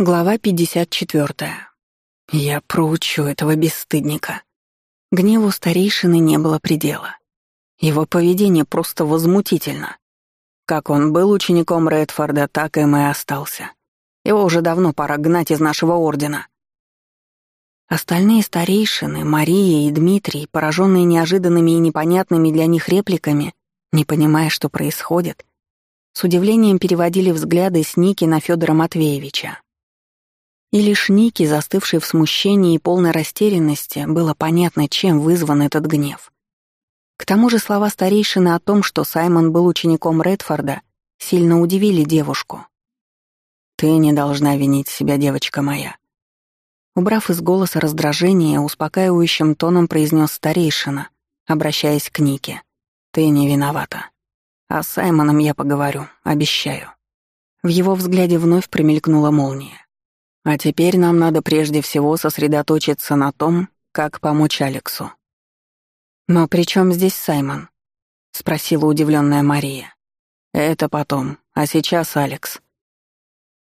Глава 54. Я проучу этого бесстыдника. Гневу старейшины не было предела. Его поведение просто возмутительно. Как он был учеником Редфорда, так им и остался. Его уже давно пора гнать из нашего ордена. Остальные старейшины, Мария и Дмитрий, пораженные неожиданными и непонятными для них репликами, не понимая, что происходит, с удивлением переводили взгляды с Ники на Федора Матвеевича. И лишь Ники, застывшей в смущении и полной растерянности, было понятно, чем вызван этот гнев. К тому же слова старейшины о том, что Саймон был учеником Редфорда, сильно удивили девушку. «Ты не должна винить себя, девочка моя». Убрав из голоса раздражение, успокаивающим тоном произнес старейшина, обращаясь к Нике. «Ты не виновата. А с Саймоном я поговорю, обещаю». В его взгляде вновь промелькнула молния. А теперь нам надо прежде всего сосредоточиться на том, как помочь Алексу. «Но при чем здесь Саймон?» — спросила удивленная Мария. «Это потом, а сейчас Алекс».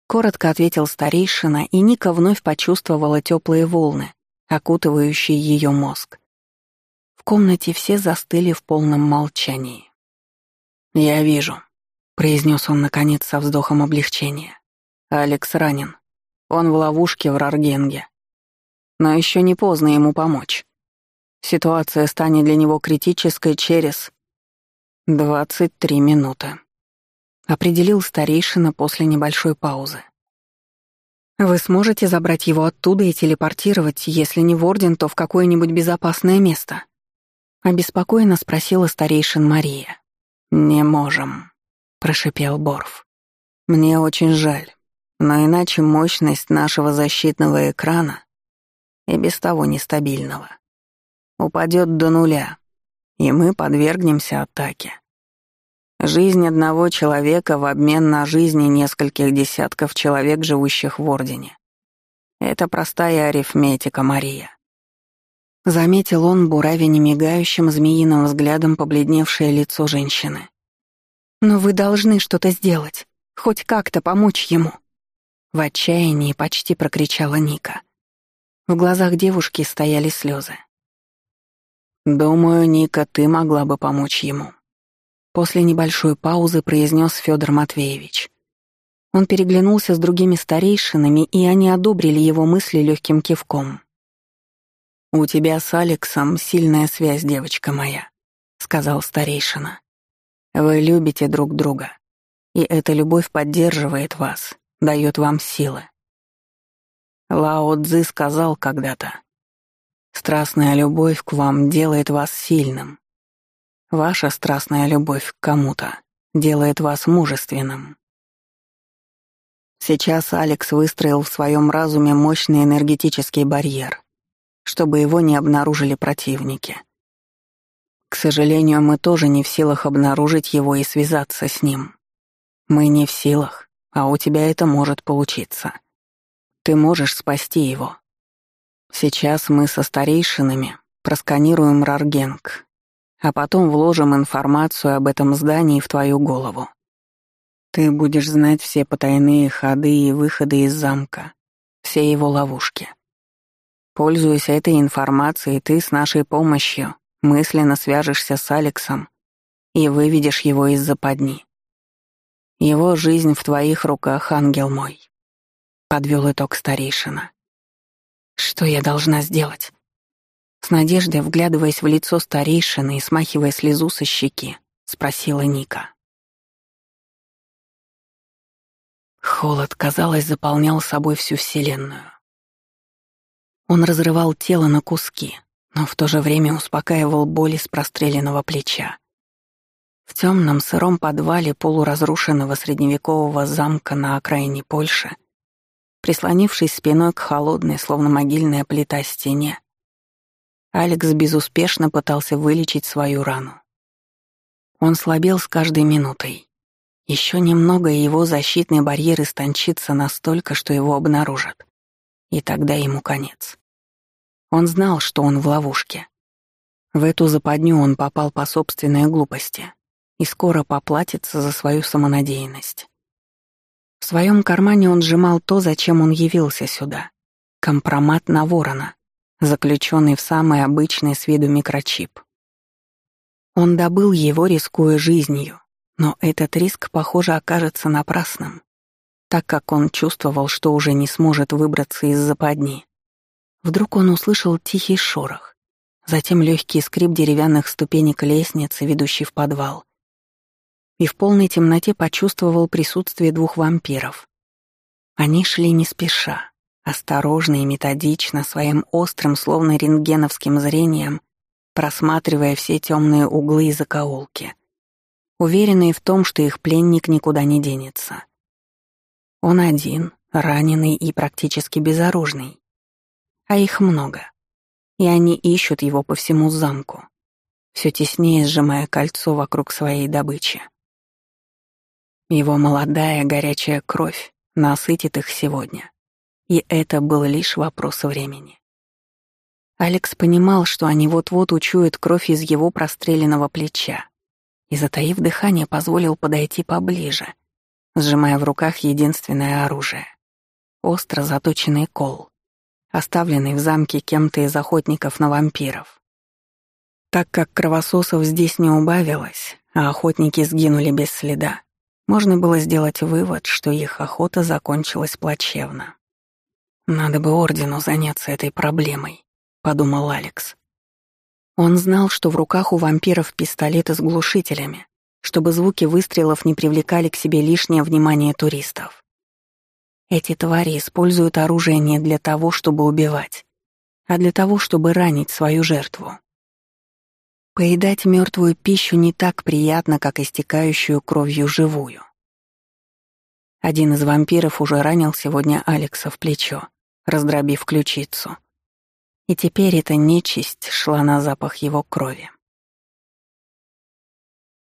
Коротко ответил старейшина, и Ника вновь почувствовала теплые волны, окутывающие ее мозг. В комнате все застыли в полном молчании. «Я вижу», — произнес он наконец со вздохом облегчения. «Алекс ранен. Он в ловушке в Раргенге. Но еще не поздно ему помочь. Ситуация станет для него критической через 23 минуты. Определил старейшина после небольшой паузы. Вы сможете забрать его оттуда и телепортировать, если не в Орден, то в какое-нибудь безопасное место? Обеспокоенно спросила старейшин Мария. «Не можем», — прошипел Борф. «Мне очень жаль. Но иначе мощность нашего защитного экрана, и без того нестабильного, упадет до нуля, и мы подвергнемся атаке. Жизнь одного человека в обмен на жизни нескольких десятков человек, живущих в Ордене. Это простая арифметика, Мария. Заметил он, буравя немигающим змеиным взглядом побледневшее лицо женщины. «Но вы должны что-то сделать, хоть как-то помочь ему», в отчаянии почти прокричала Ника. В глазах девушки стояли слезы. «Думаю, Ника, ты могла бы помочь ему», — после небольшой паузы произнес Федор Матвеевич. Он переглянулся с другими старейшинами, и они одобрили его мысли легким кивком. «У тебя с Алексом сильная связь, девочка моя», — сказал старейшина. «Вы любите друг друга, и эта любовь поддерживает вас, дает вам силы. Лао Цзы сказал когда-то, «Страстная любовь к вам делает вас сильным. Ваша страстная любовь к кому-то делает вас мужественным». Сейчас Алекс выстроил в своем разуме мощный энергетический барьер, чтобы его не обнаружили противники. К сожалению, мы тоже не в силах обнаружить его и связаться с ним. Мы не в силах а у тебя это может получиться. Ты можешь спасти его. Сейчас мы со старейшинами просканируем Раргенг, а потом вложим информацию об этом здании в твою голову. Ты будешь знать все потайные ходы и выходы из замка, все его ловушки. Пользуясь этой информацией, ты с нашей помощью мысленно свяжешься с Алексом и выведешь его из западни. Его жизнь в твоих руках, ангел мой. Подвел итог старейшина. Что я должна сделать? С надеждой, вглядываясь в лицо старейшины и смахивая слезу со щеки, спросила Ника. Холод, казалось, заполнял собой всю Вселенную. Он разрывал тело на куски, но в то же время успокаивал боль из простреленного плеча. В темном сыром подвале полуразрушенного средневекового замка на окраине Польши, прислонившись спиной к холодной, словно могильная плита стене, Алекс безуспешно пытался вылечить свою рану. Он слабел с каждой минутой. Еще немного, и его защитный барьер истончится настолько, что его обнаружат. И тогда ему конец. Он знал, что он в ловушке. В эту западню он попал по собственной глупости и скоро поплатится за свою самонадеянность. В своем кармане он сжимал то, зачем он явился сюда. Компромат на ворона, заключенный в самый обычный с виду микрочип. Он добыл его, рискуя жизнью, но этот риск, похоже, окажется напрасным, так как он чувствовал, что уже не сможет выбраться из западни. Вдруг он услышал тихий шорох, затем легкий скрип деревянных ступенек лестницы, ведущей в подвал. И в полной темноте почувствовал присутствие двух вампиров. Они шли не спеша, осторожно и методично, своим острым, словно рентгеновским зрением, просматривая все темные углы и закоулки, уверенные в том, что их пленник никуда не денется. Он один, раненый и практически безоружный. А их много. И они ищут его по всему замку, все теснее сжимая кольцо вокруг своей добычи. Его молодая горячая кровь насытит их сегодня. И это был лишь вопрос времени. Алекс понимал, что они вот-вот учуют кровь из его простреленного плеча, и, затаив дыхание, позволил подойти поближе, сжимая в руках единственное оружие — остро заточенный кол, оставленный в замке кем-то из охотников на вампиров. Так как кровососов здесь не убавилось, а охотники сгинули без следа, можно было сделать вывод, что их охота закончилась плачевно. Надо бы Ордену заняться этой проблемой подумал Алекс. Он знал, что в руках у вампиров пистолеты с глушителями, чтобы звуки выстрелов не привлекали к себе лишнее внимание туристов. Эти твари используют оружие не для того, чтобы убивать, а для того, чтобы ранить свою жертву. Поедать мертвую пищу не так приятно, как истекающую кровью живую. Один из вампиров уже ранил сегодня Алекса в плечо, раздробив ключицу и теперь эта нечисть шла на запах его крови.